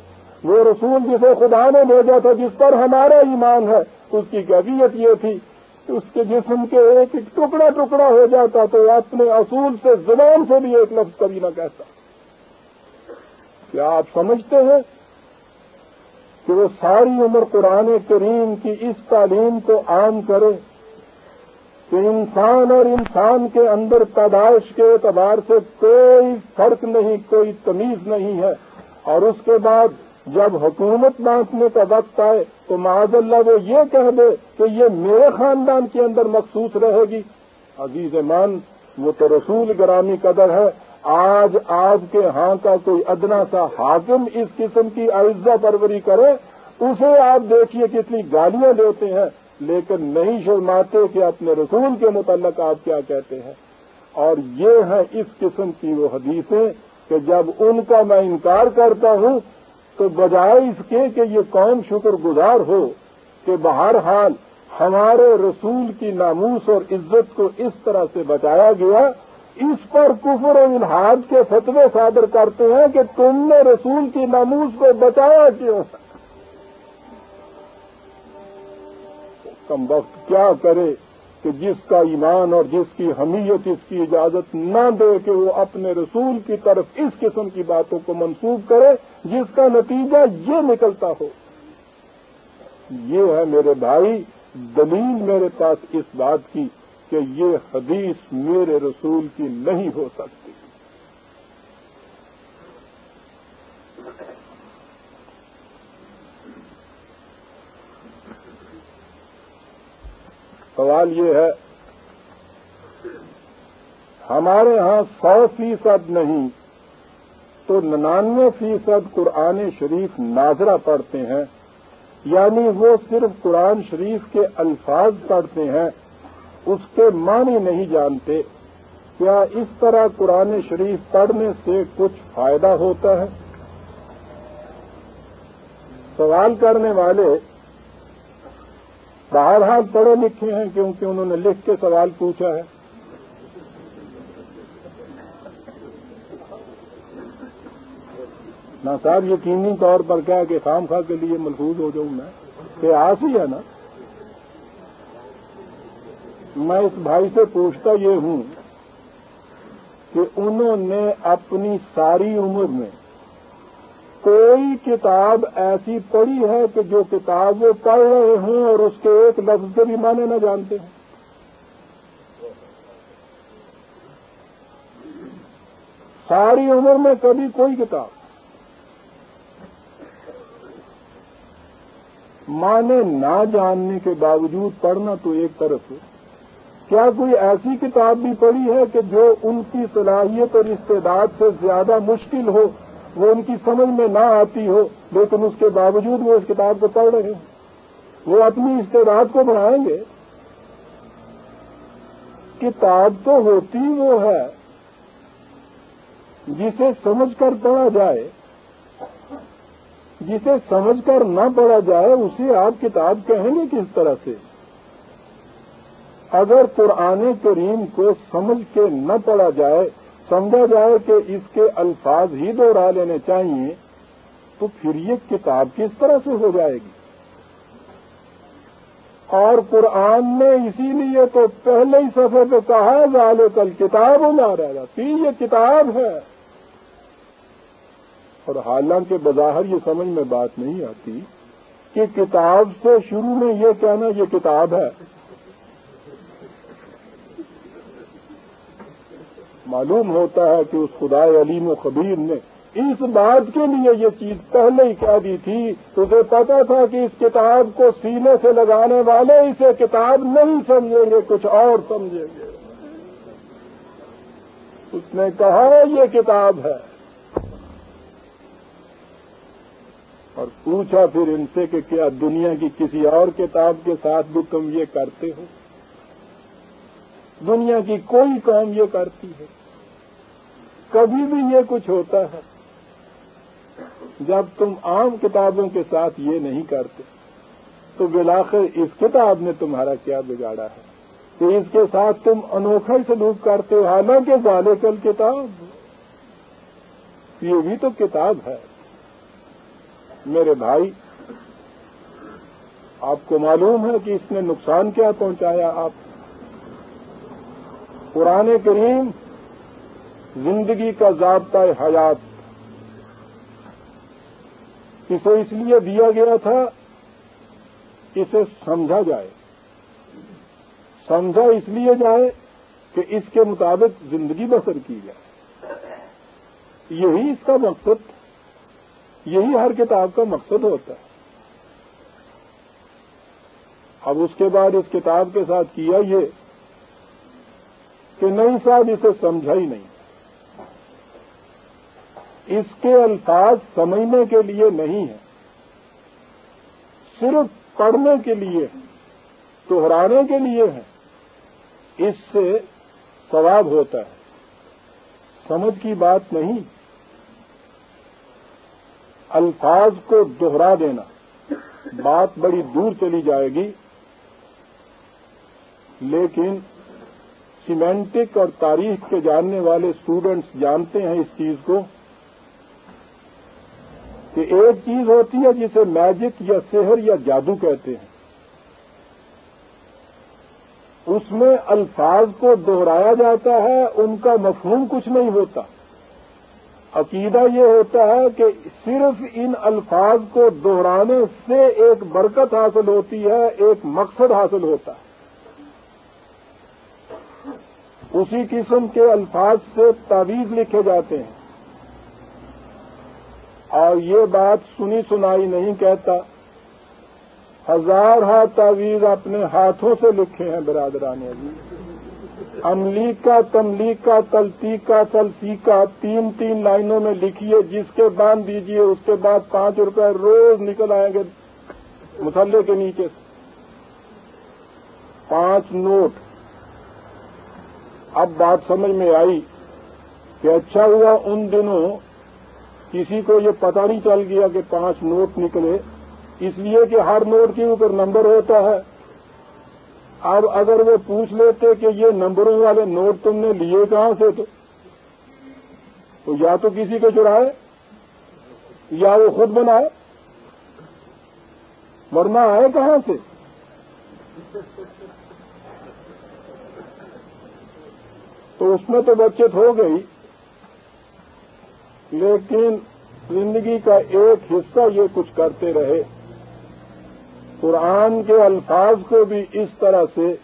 وہ رسول جسے خدا نے بھیجا تھا، جس پر ہمارا ایمان ہے، اس کی کیفیت یہ تھی۔ اس کے جسم کے ایک ٹکڑا ٹکڑا ہو جاتا تو اپنے اصول سے زبان سے بھی ایک لفظ کبھی نہ کہتا۔ کیا آپ سمجھتے ہیں کہ وہ ساری عمر قرآن کریم کی اس تعلیم کو عام کرے کہ انسان اور انسان کے اندر پیدائش کے اعتبار سے کوئی فرق نہیں، کوئی تمیز نہیں ہے۔ اور اس کے بعد جب حکومت بانٹنے کا وقت آئے تو معاذ اللہ وہ یہ کہہ دے کہ یہ میرے خاندان کے اندر مخصوص رہے گی۔ عزیز مان وہ تو رسول گرامی قدر ہے۔ آج آپ کے ہاں کا کوئی ادنا سا حاکم اس قسم کی اعزا پروری کرے، اسے آپ دیکھیے کتنی گالیاں دیتے ہیں، لیکن نہیں شرماتے کہ اپنے رسول کے متعلق آپ کیا کہتے ہیں۔ اور یہ ہے اس قسم کی وہ حدیثیں کہ جب ان کا میں انکار کرتا ہوں، تو بجائے اس کے کہ یہ قوم شکر گزار ہو کہ بہرحال ہمارے رسول کی ناموس اور عزت کو اس طرح سے بچایا گیا اس پر کفر و الحاظ کے فتوے صادر کرتے ہیں کہ تم نے رسول کی ناموز کو بچایا کیوں؟ کم وقت کیا کرے کہ جس کا ایمان اور جس کی حمیت اس کی اجازت نہ دے کہ وہ اپنے رسول کی طرف اس قسم کی باتوں کو منسوخ کرے، جس کا نتیجہ یہ نکلتا ہو۔ یہ ہے میرے بھائی، دلیل میرے پاس اس بات کی۔ کہ یہ حدیث میرے رسول کی نہیں ہو سکتی۔ سوال یہ ہے، ہمارے ہاں سو فیصد نہیں تو ننانوے فیصد قرآن شریف ناظرہ پڑھتے ہیں یعنی وہ صرف قرآن شریف کے الفاظ پڑھتے ہیں اس کے معنی نہیں جانتے، کیا اس طرح قرآن شریف پڑھنے سے کچھ فائدہ ہوتا ہے؟ سوال کرنے والے بہرحال پڑھے لکھے ہیں کیونکہ انہوں نے لکھ کے سوال پوچھا ہے۔ نہ صاحب یقینی طور پر کیا کہ خام خواہ کے لیے ملفوظ ہو جاؤں میں؟ کہ آس ہی ہے نا؟ میں اس بھائی سے پوچھتا یہ ہوں کہ انہوں نے اپنی ساری عمر میں کوئی کتاب ایسی پڑھی ہے کہ جو کتاب وہ پڑھ رہے ہوں اور اس کے ایک لفظ کے بھی معنی نہ جانتے ہیں ساری عمر میں کبھی کوئی کتاب معنی نہ جاننے کے باوجود پڑھنا تو ایک طرف ہے۔ کیا کوئی ایسی کتاب بھی پڑھی ہے کہ جو ان کی صلاحیت اور استعداد سے زیادہ مشکل ہو، وہ ان کی سمجھ میں نہ آتی ہو، لیکن اس کے باوجود وہ اس کتاب کو پڑھ رہے ہیں؟ وہ اپنی استعداد کو بڑھائیں گے؟ کتاب تو ہوتی وہ ہے، جسے سمجھ کر پڑھا جائے، جسے سمجھ کر نہ پڑھا جائے، اسے آپ کتاب کہیں گے کس طرح سے؟ اگر قرآن کریم کو سمجھ کے نہ پڑا جائے، سمجھا جائے کہ اس کے الفاظ ہی دوہرا لینے چاہیے، تو پھر یہ کتاب کس طرح سے ہو جائے گی؟ اور قرآن نے اسی لیے تو پہلے ہی سفر پہ کہا والے کل کتاب نہ رہے گا پھر یہ کتاب ہے۔ اور حالانکہ بظاہر یہ سمجھ میں بات نہیں آتی کہ کتاب سے شروع میں یہ کہنا یہ کتاب ہے۔ معلوم ہوتا ہے کہ اس خدا علیم و خبیر نے اس بات کے لیے یہ چیز پہلے ہی کہہ دی تھی اسے پتا تھا کہ اس کتاب کو سینے سے لگانے والے اسے کتاب نہیں سمجھیں گے، کچھ اور سمجھیں گے۔ اس نے کہا یہ کتاب ہے۔ اور پوچھا پھر ان سے کہ کیا دنیا کی کسی اور کتاب کے ساتھ بھی تم یہ کرتے ہو؟ دنیا کی کوئی قوم یہ کرتی ہے؟ کبھی بھی یہ کچھ ہوتا ہے جب تم عام کتابوں کے ساتھ یہ نہیں کرتے، تو بلاخر اس کتاب نے تمہارا کیا بگاڑا ہے؟ کہ اس کے ساتھ تم انوکھا سلوک کرتے ہو، حالانکہ والے کل کتاب یہ بھی تو کتاب ہے۔ میرے بھائی، آپ کو معلوم ہے کہ اس نے نقصان کیا پہنچایا آپ قرآن کریم زندگی کا ضابطہ حیات۔ اسے اس لیے دیا گیا تھا اسے سمجھا جائے۔ سمجھا اس لیے جائے کہ اس کے مطابق زندگی بسر کی جائے۔ یہی اس کا مقصد، یہی ہر کتاب کا مقصد ہوتا ہے۔ اب اس کے بعد اس کتاب کے ساتھ کیا یہ کہ نہیں صاحب، اسے سمجھا ہی نہیں۔ اس کے الفاظ سمجھنے کے لیے نہیں ہے۔ صرف پڑھنے کے لیے، دہرانے کے لیے ہے۔ اس سے ثواب ہوتا ہے۔ سمجھ کی بات نہیں۔ الفاظ کو دوہرا دینا۔ بات بڑی دور چلی جائے گی۔ لیکن سیمینٹک اور تاریخ کے جاننے والے اسٹوڈنٹس جانتے ہیں اس چیز کو۔ کہ ایک چیز ہوتی ہے جسے میجک یا سحر یا جادو کہتے ہیں۔ اس میں الفاظ کو دوہرایا جاتا ہے، ان کا مفہوم کچھ نہیں ہوتا۔ عقیدہ یہ ہوتا ہے کہ صرف ان الفاظ کو دوہرانے سے ایک برکت حاصل ہوتی ہے، ایک مقصد حاصل ہوتا ہے۔ اسی قسم کے الفاظ سے تعویذ لکھے جاتے ہیں۔ اور یہ بات سنی سنائی نہیں کہتا۔ ہزار ہاتھ تعویذ اپنے ہاتھوں سے لکھے ہیں برادران عملی کا تملی کا تلتی کا تلسی کا تین تین لائنوں میں لکھیے، جس کے باندھ دیجیے، اس کے بعد پانچ روپے روز نکل آئیں گے مسلے کے نیچے سے۔ پانچ نوٹ۔ اب بات سمجھ میں آئی کہ اچھا ہوا ان دنوں کسی کو یہ پتہ نہیں چل گیا کہ پانچ نوٹ نکلے، اس لیے کہ ہر نوٹ کے اوپر نمبر ہوتا ہے۔ اب اگر وہ پوچھ لیتے کہ یہ نمبروں والے نوٹ تم نے لیے کہاں سے، تو یا تو کسی کو چڑھائے، یا وہ خود بنائے۔ ورنہ آئے کہاں سے؟ تو اس میں تو بچت ہو گئی۔ لیکن زندگی کا ایک حصہ یہ کچھ کرتے رہے۔ قرآن کے الفاظ کو بھی اس طرح سے،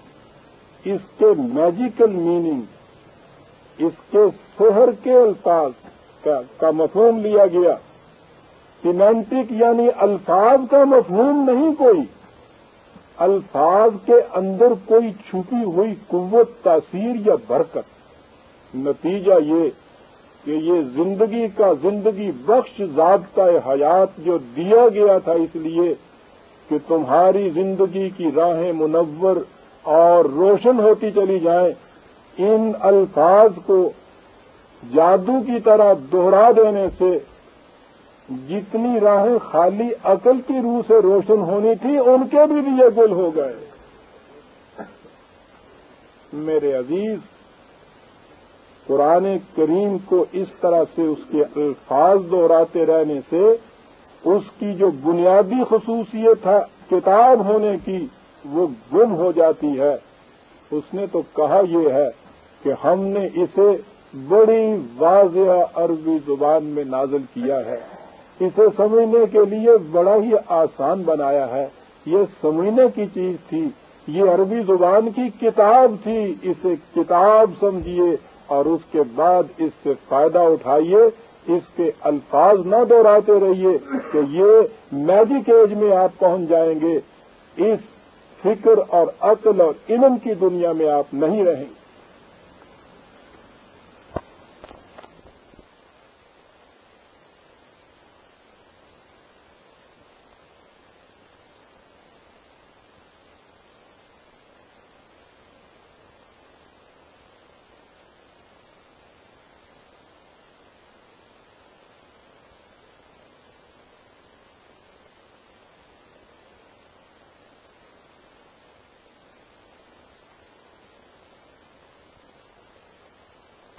اس کے میجیکل میننگ اس کے شہر کے الفاظ کا مفہوم لیا گیا۔ سیمینٹک یعنی الفاظ کا مفہوم نہیں کوئی۔ الفاظ کے اندر کوئی چھپی ہوئی قوت، تاثیر یا برکت۔ نتیجہ یہ کہ یہ زندگی کا زندگی بخش ضابطہ حیات جو دیا گیا تھا اس لیے کہ تمہاری زندگی کی راہیں منور اور روشن ہوتی چلی جائیں، ان الفاظ کو جادو کی طرح دوہرا دینے سے جتنی راہیں خالی عقل کی روح سے روشن ہونی تھی، ان کے بھی یہ گل ہو گئے۔ میرے عزیز قرآن کریم کو اس طرح سے اس کے الفاظ دہراتے رہنے سے اس کی جو بنیادی خصوصیت ہے کتاب ہونے کی، وہ گم ہو جاتی ہے۔ اس نے تو کہا یہ ہے کہ ہم نے اسے بڑی واضح عربی زبان میں نازل کیا ہے۔ اسے سمجھنے کے لیے بڑا ہی آسان بنایا ہے۔ یہ سمجھنے کی چیز تھی۔ یہ عربی زبان کی کتاب تھی۔ اسے کتاب سمجھیے۔ اور اس کے بعد اس سے فائدہ اٹھائیے، اس کے الفاظ نہ دہراتے رہیے کہ یہ میجک ایج میں آپ پہنچ جائیں گے۔ اس فکر اور عقل اور علم کی دنیا میں آپ نہیں رہیں۔ گے